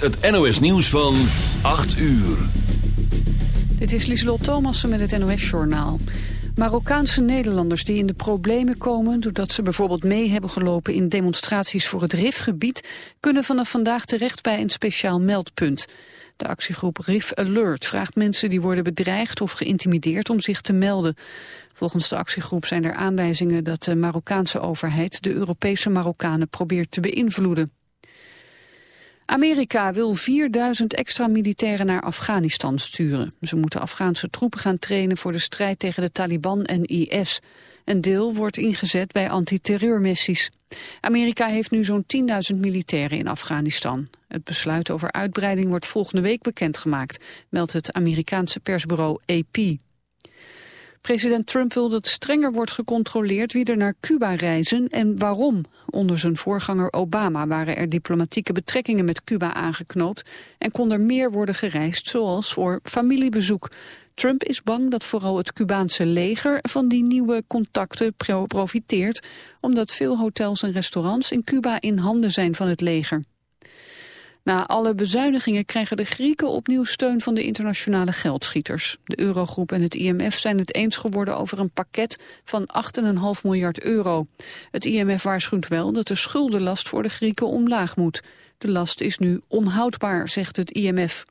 Het NOS nieuws van 8 uur. Dit is Lieselot Thomassen met het NOS-journaal. Marokkaanse Nederlanders die in de problemen komen... doordat ze bijvoorbeeld mee hebben gelopen in demonstraties voor het RIF-gebied... kunnen vanaf vandaag terecht bij een speciaal meldpunt. De actiegroep RIF Alert vraagt mensen die worden bedreigd of geïntimideerd om zich te melden. Volgens de actiegroep zijn er aanwijzingen dat de Marokkaanse overheid... de Europese Marokkanen probeert te beïnvloeden. Amerika wil 4000 extra militairen naar Afghanistan sturen. Ze moeten Afghaanse troepen gaan trainen voor de strijd tegen de Taliban en IS. Een deel wordt ingezet bij antiterreurmissies. Amerika heeft nu zo'n 10.000 militairen in Afghanistan. Het besluit over uitbreiding wordt volgende week bekendgemaakt, meldt het Amerikaanse persbureau AP. President Trump wil dat strenger wordt gecontroleerd wie er naar Cuba reizen en waarom. Onder zijn voorganger Obama waren er diplomatieke betrekkingen met Cuba aangeknoopt en kon er meer worden gereisd, zoals voor familiebezoek. Trump is bang dat vooral het Cubaanse leger van die nieuwe contacten profiteert, omdat veel hotels en restaurants in Cuba in handen zijn van het leger. Na alle bezuinigingen krijgen de Grieken opnieuw steun van de internationale geldschieters. De Eurogroep en het IMF zijn het eens geworden over een pakket van 8,5 miljard euro. Het IMF waarschuwt wel dat de schuldenlast voor de Grieken omlaag moet. De last is nu onhoudbaar, zegt het IMF.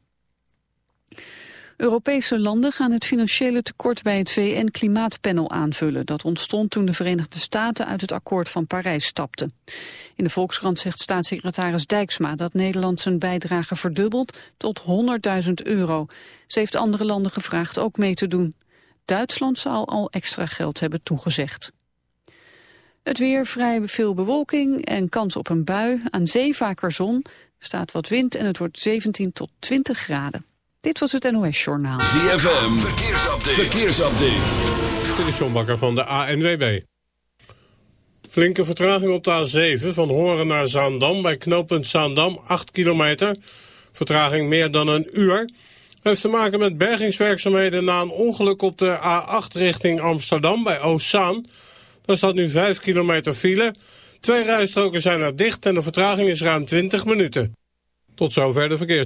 Europese landen gaan het financiële tekort bij het VN-klimaatpanel aanvullen. Dat ontstond toen de Verenigde Staten uit het akkoord van Parijs stapten. In de Volkskrant zegt staatssecretaris Dijksma dat Nederland zijn bijdrage verdubbelt tot 100.000 euro. Ze heeft andere landen gevraagd ook mee te doen. Duitsland zal al extra geld hebben toegezegd. Het weer vrij veel bewolking en kans op een bui. Aan zee vaker zon. Staat wat wind en het wordt 17 tot 20 graden. Dit was het NOS Journaal. ZFM, verkeersupdate. verkeersupdate. Dit is John Bakker van de ANWB. Flinke vertraging op de A7 van Horen naar Zaandam bij knooppunt Zaandam, 8 kilometer. Vertraging meer dan een uur. Heeft te maken met bergingswerkzaamheden na een ongeluk op de A8 richting Amsterdam bij Oostzaan. Daar staat nu 5 kilometer file. Twee rijstroken zijn er dicht en de vertraging is ruim 20 minuten. Tot zover de verkeers.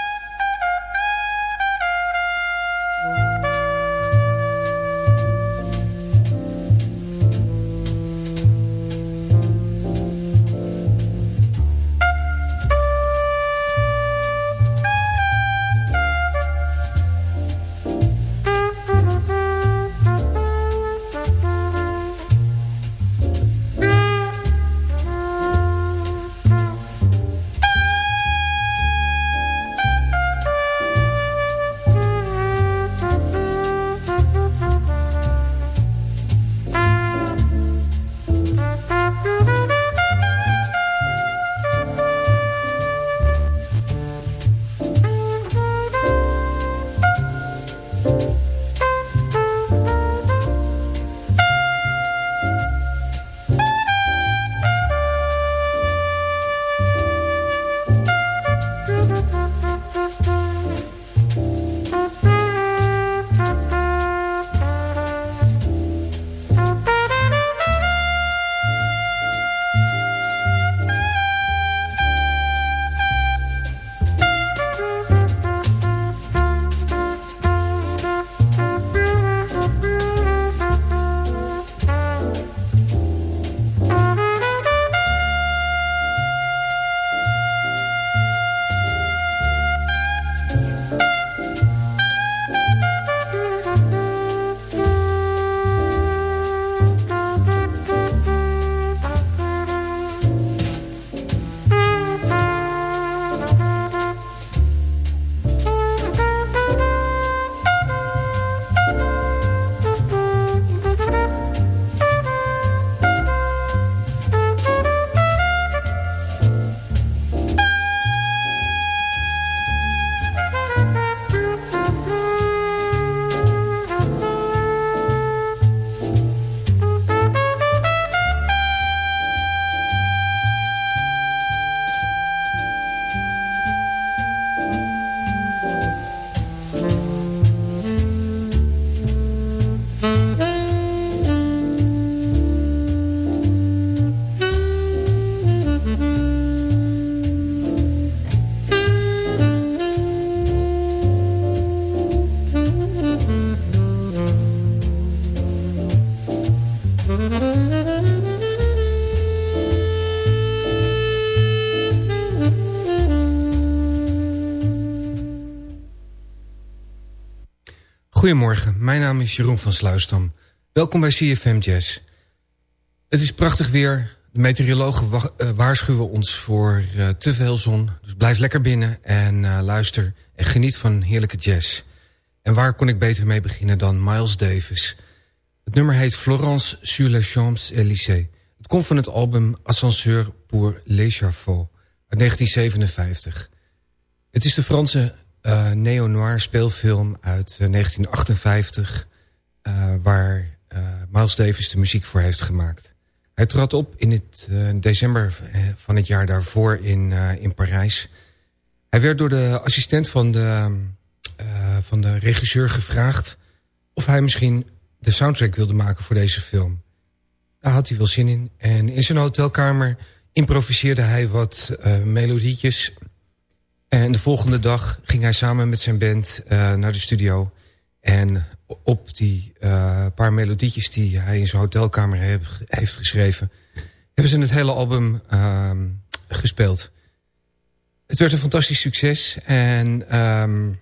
Goedemorgen, mijn naam is Jeroen van Sluisdam. Welkom bij CFM Jazz. Het is prachtig weer. De meteorologen uh, waarschuwen ons voor uh, te veel zon. Dus blijf lekker binnen en uh, luister en geniet van heerlijke jazz. En waar kon ik beter mee beginnen dan Miles Davis? Het nummer heet Florence sur les Champs-Élysées. Het komt van het album Ascenseur pour l'échafaud uit 1957. Het is de Franse uh, neo-noir speelfilm uit uh, 1958... Uh, waar Miles Davis de muziek voor heeft gemaakt. Hij trad op in het december van het jaar daarvoor in, in Parijs. Hij werd door de assistent van de, van de regisseur gevraagd... of hij misschien de soundtrack wilde maken voor deze film. Daar had hij wel zin in. En in zijn hotelkamer improviseerde hij wat melodietjes en de volgende dag ging hij samen met zijn band uh, naar de studio. En op die uh, paar melodietjes die hij in zijn hotelkamer heeft, geschreven... hebben ze het hele album uh, gespeeld. Het werd een fantastisch succes. En um,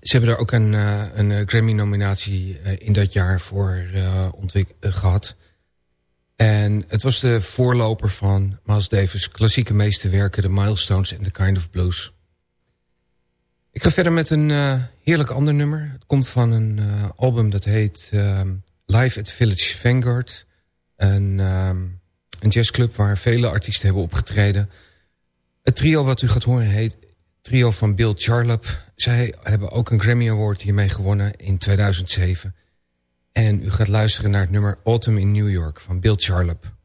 ze hebben daar ook een, uh, een Grammy-nominatie in dat jaar voor gehad. En het was de voorloper van Miles Davis' klassieke meesterwerken... de Milestones en The Kind of Blues... Ik ga verder met een uh, heerlijk ander nummer. Het komt van een uh, album dat heet uh, Live at Village Vanguard. Een, een jazzclub waar vele artiesten hebben opgetreden. Het trio wat u gaat horen heet trio van Bill Charlap. Zij hebben ook een Grammy Award hiermee gewonnen in 2007. En u gaat luisteren naar het nummer Autumn in New York van Bill Charlap.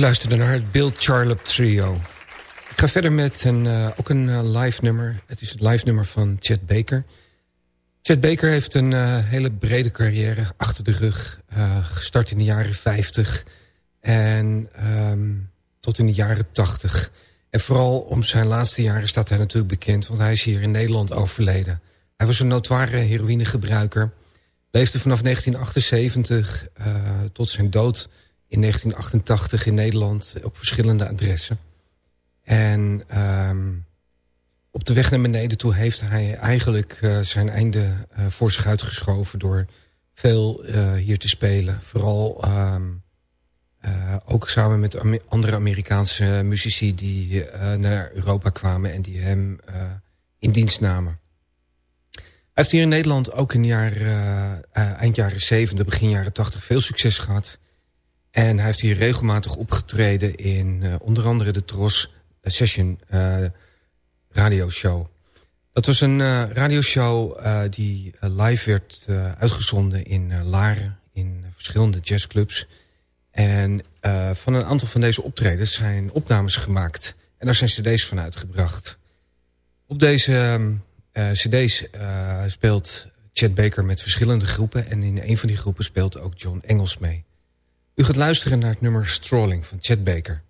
Luisterde naar het Bill Charlap Trio. Ik ga verder met een, uh, ook een uh, live nummer. Het is het live nummer van Chet Baker. Chet Baker heeft een uh, hele brede carrière achter de rug. gestart in de jaren 50 en um, tot in de jaren 80. En vooral om zijn laatste jaren staat hij natuurlijk bekend... want hij is hier in Nederland overleden. Hij was een notoire heroïnegebruiker. Leefde vanaf 1978 tot zijn dood in 1988 in Nederland op verschillende adressen. En um, op de weg naar beneden toe heeft hij eigenlijk uh, zijn einde uh, voor zich uitgeschoven... door veel hier te spelen. Vooral um, ook samen met andere Amerikaanse muzici die naar Europa kwamen... en die hem in dienst namen. Hij heeft hier in Nederland ook in jaar, eind jaren 70, begin jaren 80 veel succes gehad... En hij heeft hier regelmatig opgetreden in uh, onder andere de Tros Session uh, radioshow. Dat was een uh, radioshow die live werd uitgezonden in Laren, in verschillende jazzclubs. En van een aantal van deze optredens zijn opnames gemaakt. En daar zijn cd's van uitgebracht. Op deze cd's speelt Chet Baker met verschillende groepen. En in een van die groepen speelt ook John Engels mee. U gaat luisteren naar het nummer Strolling van Chet Baker.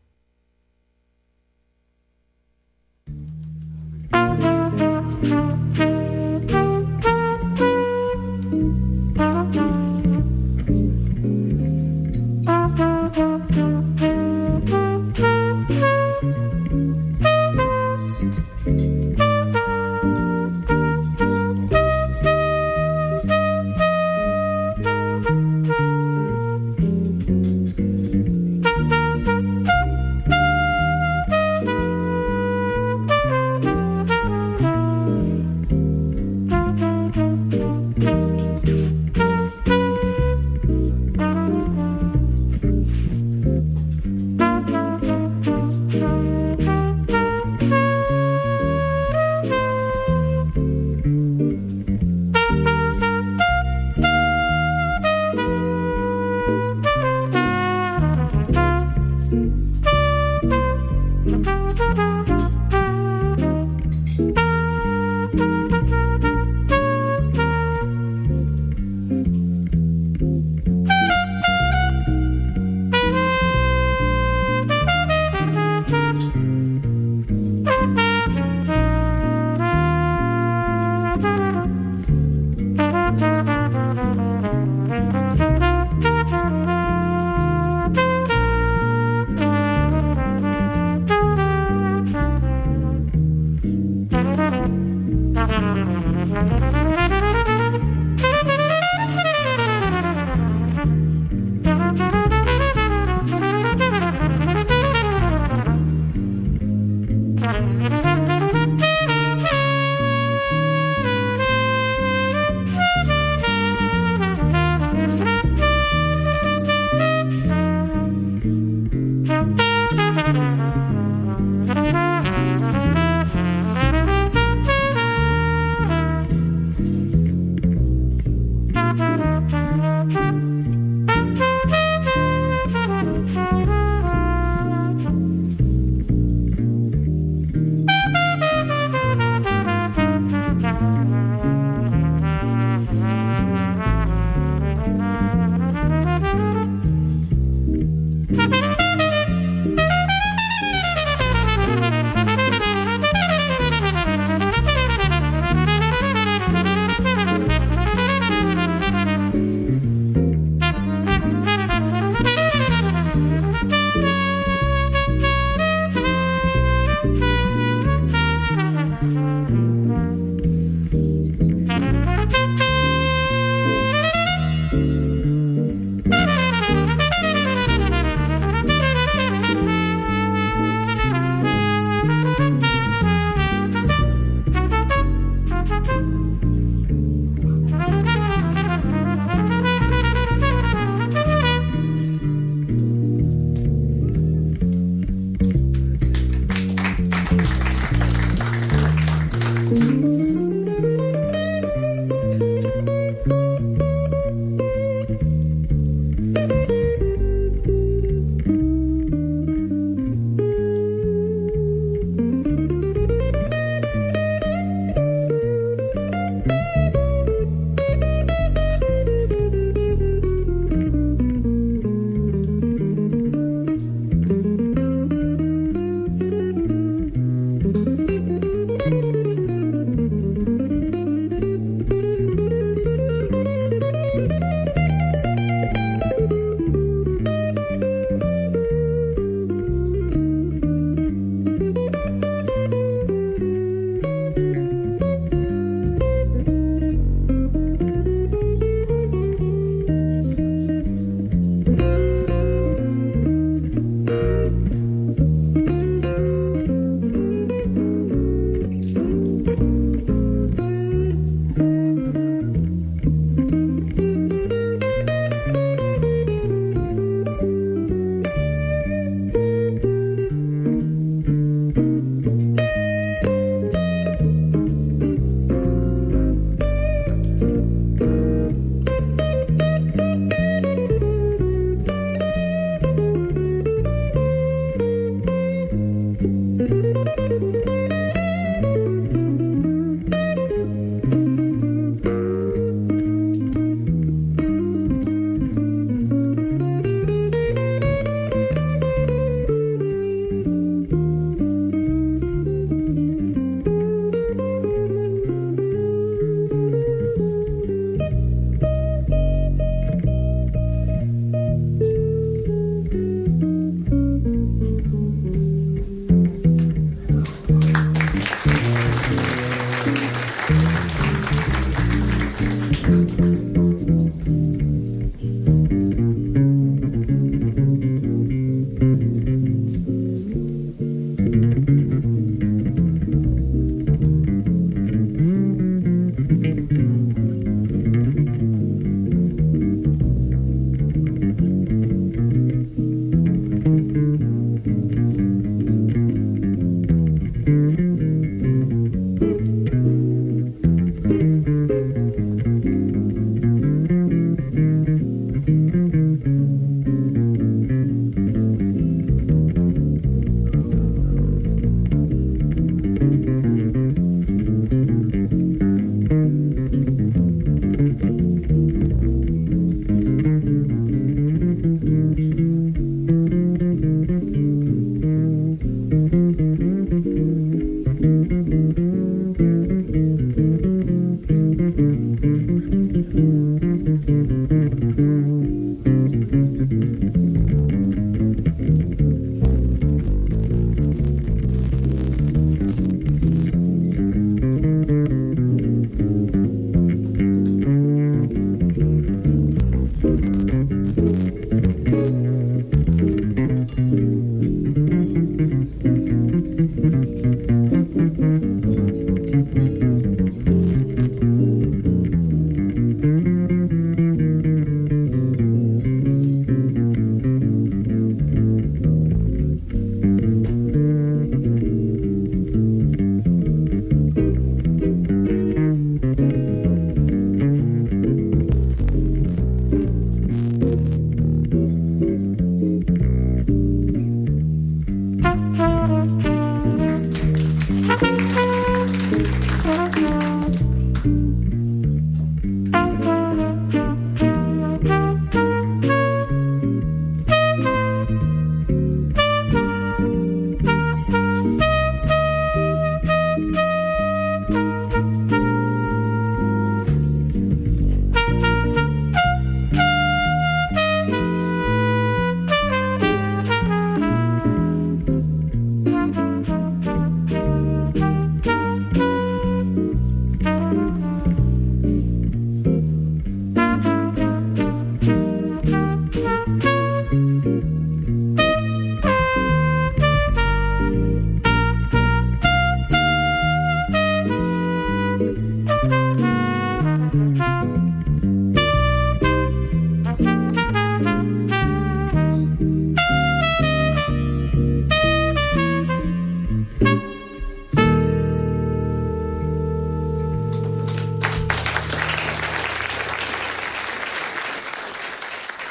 Mm-hmm.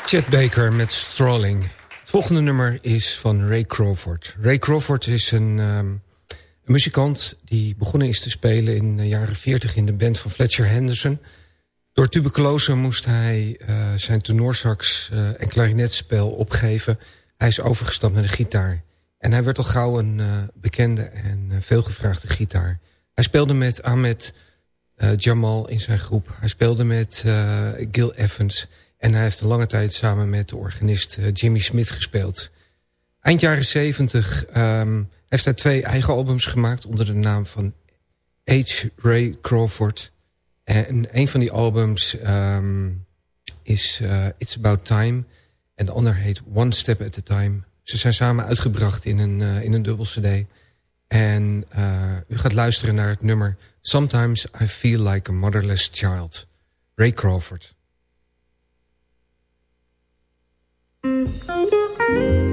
Chet Baker met Strolling. Het volgende nummer is van Ray Crawford. Ray Crawford is een, een muzikant die begonnen is te spelen in de jaren 40 in de band van Fletcher Henderson. Door tuberculose moest hij uh, zijn tenorsax uh, en klarinetspel opgeven. Hij is overgestapt naar de gitaar. En hij werd al gauw een uh, bekende en veelgevraagde gitaar. Hij speelde met Ahmed Jamal in zijn groep. Hij speelde met Gil Evans... En hij heeft een lange tijd samen met de organist uh, Jimmy Smith gespeeld. Eind jaren 70 um, heeft hij twee eigen albums gemaakt... onder de naam van H. Ray Crawford. En een van die albums um, is uh, It's About Time. En de ander heet One Step at a Time. Ze zijn samen uitgebracht in een, uh, in een dubbel cd. En u gaat luisteren naar het nummer... Sometimes I Feel Like a Motherless Child. Ray Crawford. thank you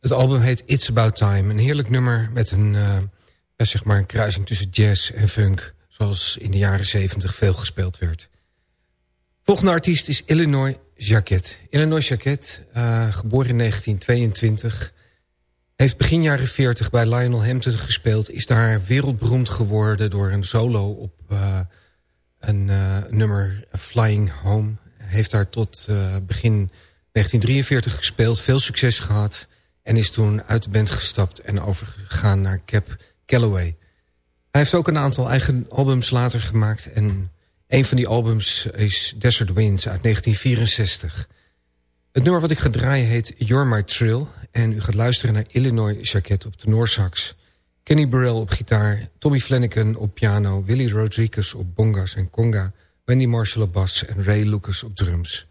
Het album heet It's About Time. Een heerlijk nummer met een, uh, zeg maar een kruising tussen jazz en funk. Zoals in de jaren 70 veel gespeeld werd. Volgende artiest is Illinois Jacquet. Illinois Jacquet, uh, geboren in 1922... heeft begin jaren 40 bij Lionel Hampton gespeeld... is daar wereldberoemd geworden door een solo op uh, een nummer Flying Home. Heeft daar tot begin 1943 gespeeld, veel succes gehad... en is toen uit de band gestapt en overgegaan naar Cap Calloway. Hij heeft ook een aantal eigen albums later gemaakt... en een van die albums is Desert Winds uit 1964. Het nummer wat ik ga draaien heet You're My Trill... en u gaat luisteren naar Illinois Jacquet op de Noorsax... Kenny Burrell op gitaar, Tommy Flanagan op piano... Willie Rodriguez op bongas en conga... Wendy Marshall op bas en Ray Lucas op drums...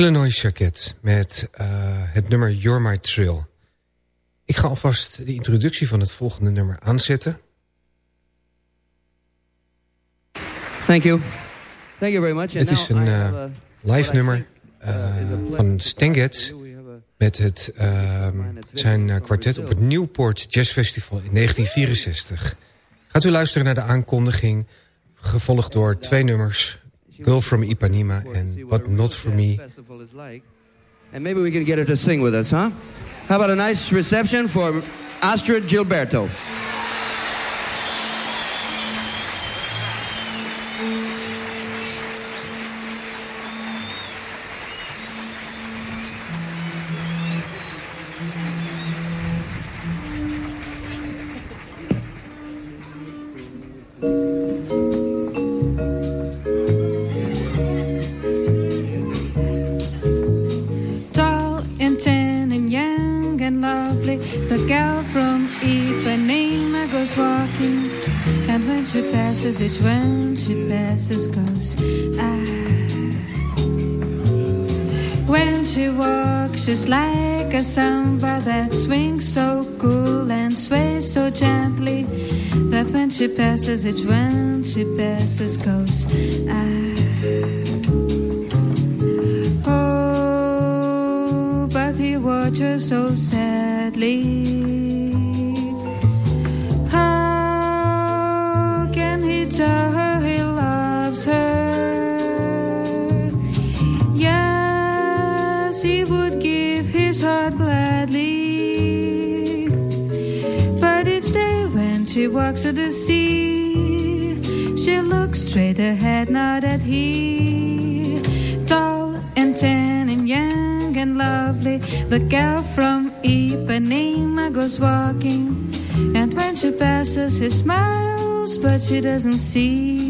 Illinois Jacket met uh, het nummer You're My Thrill. Ik ga alvast de introductie van het volgende nummer aanzetten. Thank you. Thank you very much. het is een uh, live nummer uh, van Stengets met het, zijn kwartet op het Newport Jazz Festival in 1964. Gaat u luisteren naar de aankondiging, gevolgd door twee nummers... Girl from Ipanema and But Not For Me. And maybe we can get her to sing with us, huh? How about a nice reception for Astrid Gilberto? Passes, each one she passes goes ah. Oh, but he watches so sadly tell her he loves she walks to the sea, she looks straight ahead, not at he. Tall and tan and young and lovely, the girl from Ipanema goes walking. And when she passes, he smiles, but she doesn't see.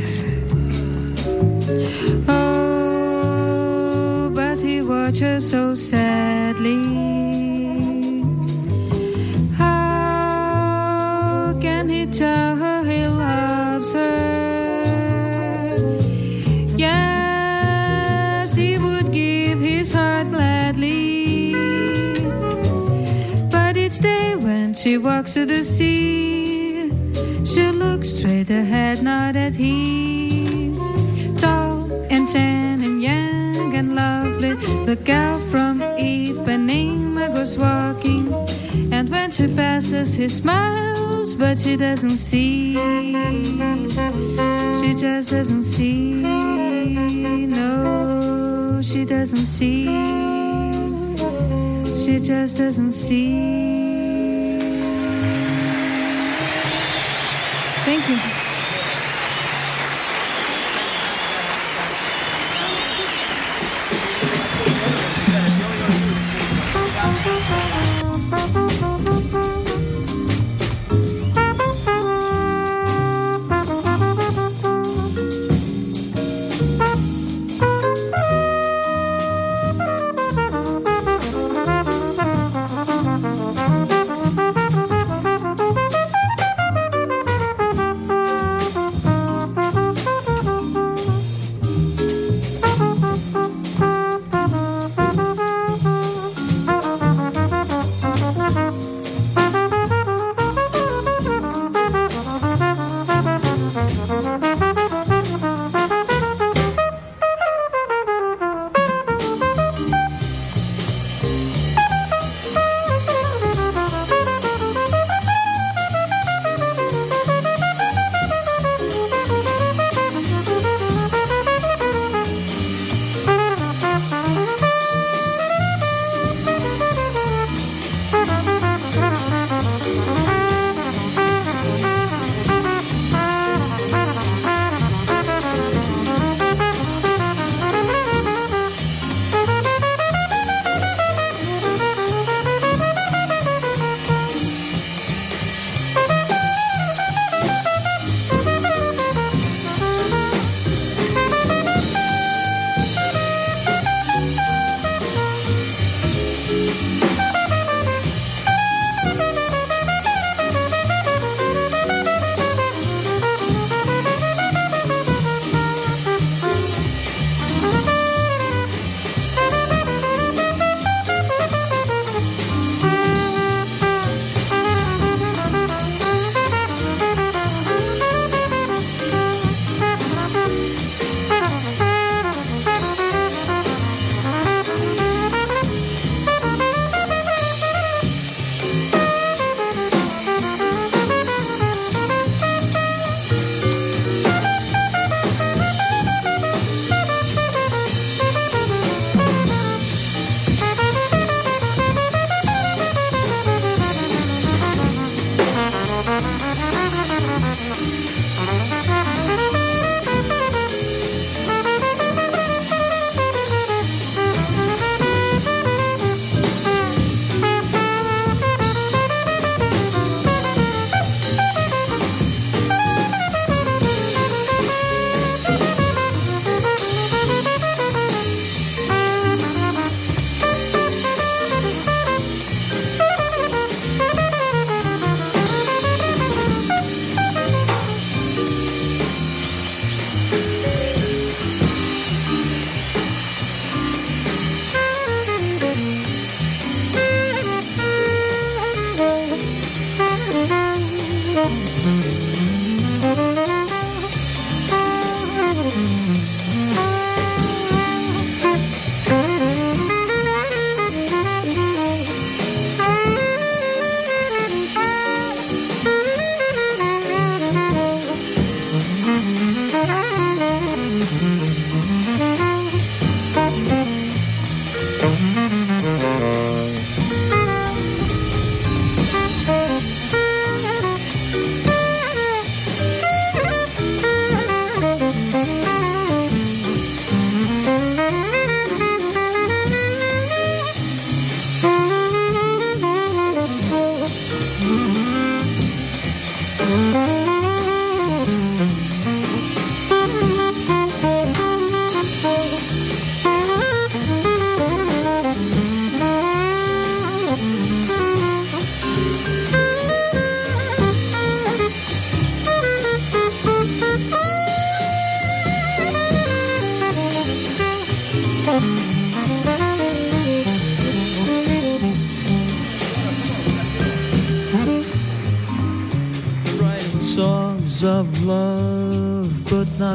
He so sadly. How can he tell her he loves her. Yes, he would give his heart gladly. But each day when she walks to the sea, she looks straight ahead, not at him. Tall and tan and young and lovely, the girl from Ipanema goes walking. And when she passes, he smiles, but she doesn't see. She just doesn't see. No, she doesn't see. She just doesn't see. Thank you.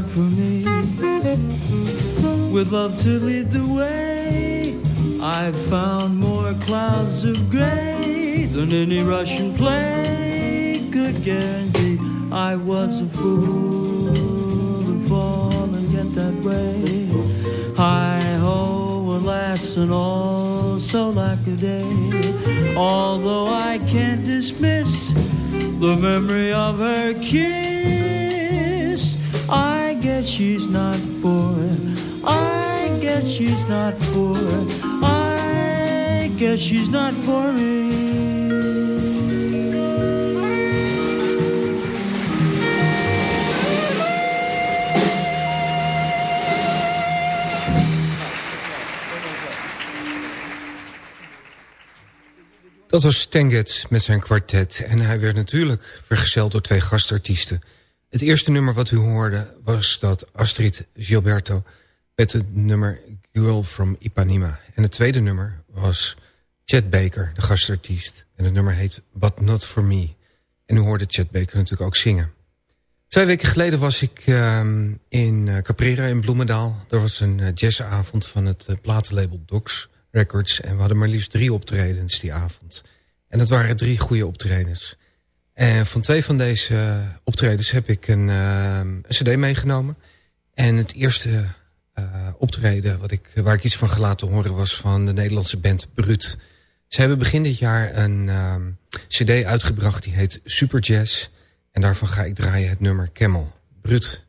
Not for me. With love to lead the way, I've found more clouds of gray than any Russian play could guarantee. I was a fool to fall and get that way. Hi ho, alas, and all so lack a day. Although I can't dismiss the memory of her kiss. She's not for. I guess she's not for. I guess she's not for me. Dat was Stan Getz met zijn kwartet. En hij werd natuurlijk vergezeld door twee gastartiesten. Het eerste nummer wat u hoorde was dat Astrid Gilberto... met het nummer Girl from Ipanema. En het tweede nummer was Chet Baker, de gastartiest. En het nummer heet But Not For Me. En u hoorde Chet Baker natuurlijk ook zingen. Twee weken geleden was ik ehm, in uh, Caprera in Bloemendaal. Er was een uh, jazzavond van het uh, platenlabel Docs Records. En we hadden maar liefst drie optredens die avond. En dat waren drie goede optredens. En van twee van deze optredens heb ik een, een cd meegenomen. En het eerste optreden wat ik, waar ik iets van gelaten horen was van de Nederlandse band Brut. Ze hebben begin dit jaar een cd uitgebracht die heet Super Jazz... En daarvan ga ik draaien het nummer Camel. Brut.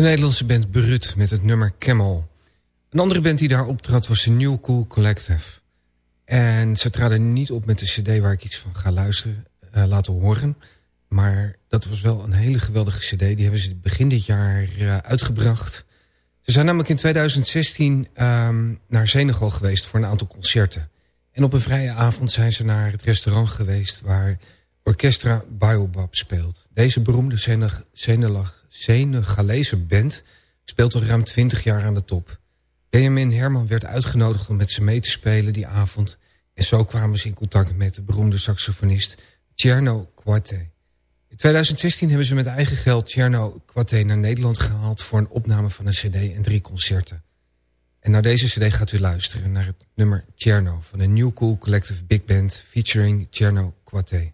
De Nederlandse band Brut met het nummer Camel. Een andere band die daar optrad was de New Cool Collective. En ze traden niet op met de cd waar ik iets van ga luisteren, uh, laten horen. Maar dat was wel een hele geweldige cd. Die hebben ze begin dit jaar uh, uitgebracht. Ze zijn namelijk in 2016 um, naar Senegal geweest voor een aantal concerten. En op een vrije avond zijn ze naar het restaurant geweest... waar Orchestra Baobab speelt. Deze beroemde Senegalese band speelt al ruim 20 jaar aan de top. Benjamin Herman werd uitgenodigd om met ze mee te spelen die avond... en zo kwamen ze in contact met de beroemde saxofonist Tierno Quate. In 2016 hebben ze met eigen geld Tierno Quate naar Nederland gehaald... voor een opname van een cd en drie concerten. En naar deze cd gaat u luisteren naar het nummer Tierno... van de New Cool Collective Big Band featuring Tierno Quate.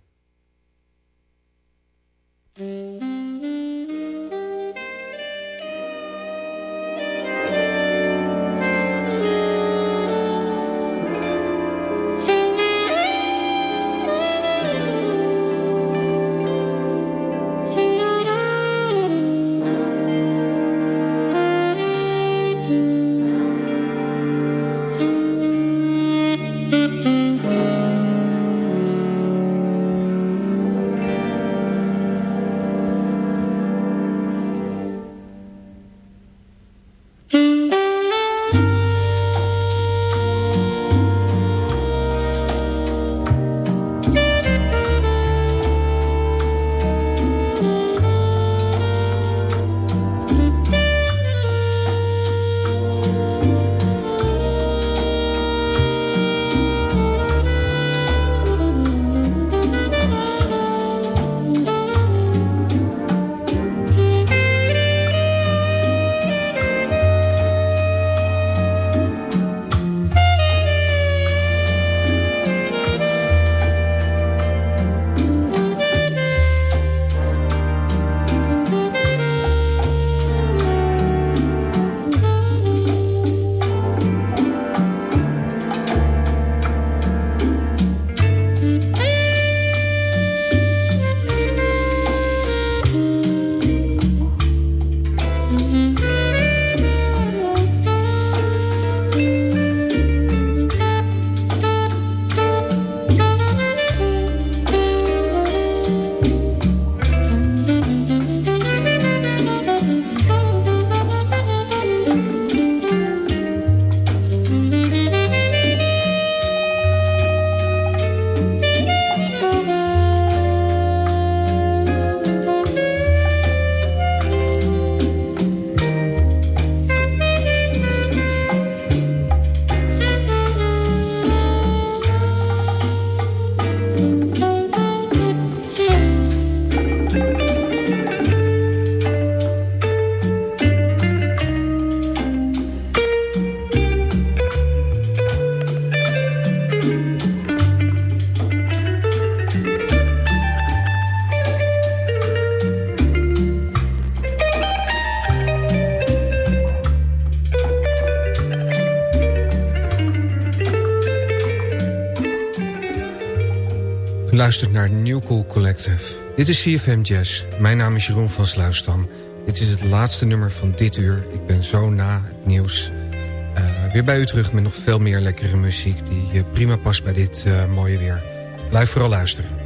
Luistert naar New Cool Collective. Dit is CFM Jazz. Mijn naam is Jeroen van Sluisdam. Dit is het laatste nummer van dit uur. Ik ben zo na het nieuws uh, weer bij u terug met nog veel meer lekkere muziek... die uh, prima past bij dit uh, mooie weer. Blijf vooral luisteren.